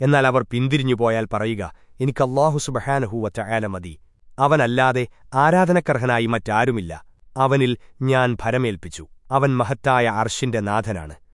എന്നാൽ അവർ പിന്തിരിഞ്ഞുപോയാൽ പറയുക എനിക്ക് അള്ളാഹു സുബഹാനഹൂവറ്റ ആല മതി. അവനല്ലാതെ ആരാധനക്കർഹനായി മറ്റാരുമില്ല. അവനിൽ ഞാൻ ഭരമേൽപ്പിച്ചു. അവൻ മഹത്തായ അർഷിന്റെ നാഥനാണ്.